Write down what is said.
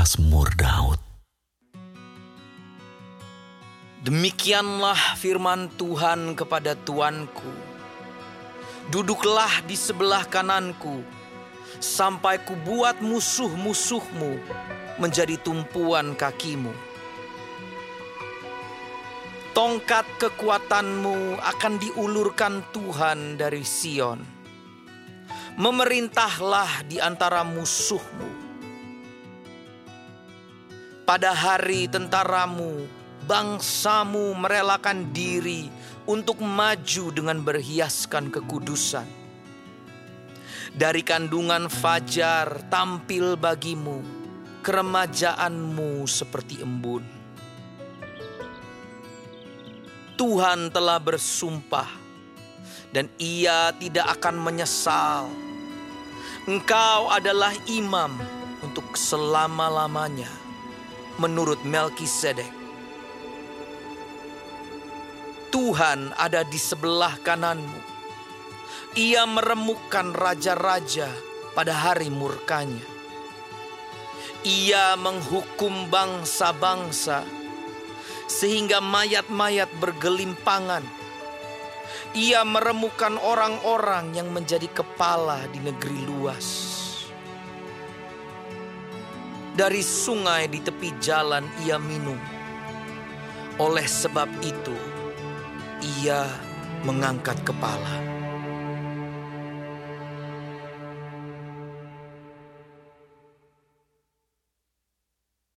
Mazmur Daud Demikianlah firman Tuhan kepada Tuanku. Duduklah di sebelah kananku, sampai kubuat musuh-musuhmu menjadi tumpuan kakimu. Tongkat kekuatanmu akan diulurkan Tuhan dari Sion. Memerintahlah di antara musuhmu pada hari tentaramu, bangsamu merelakan diri untuk maju dengan berhiaskan kekudusan. Dari kandungan fajar tampil bagimu, keremajaanmu seperti embun. Tuhan telah bersumpah, dan Ia tidak akan menyesal. Engkau adalah imam untuk selama-lamanya menurut Melkisedek. Tuhan ada di sebelah kananmu. Ia meremukkan raja-raja pada hari murkanya. Ia menghukum bangsa-bangsa sehingga mayat-mayat bergelimpangan. Ia meremukkan orang-orang yang menjadi kepala di negeri luas. Dari sungai di tepi jalan ia minum. Oleh sebab itu, ia mengangkat kepala.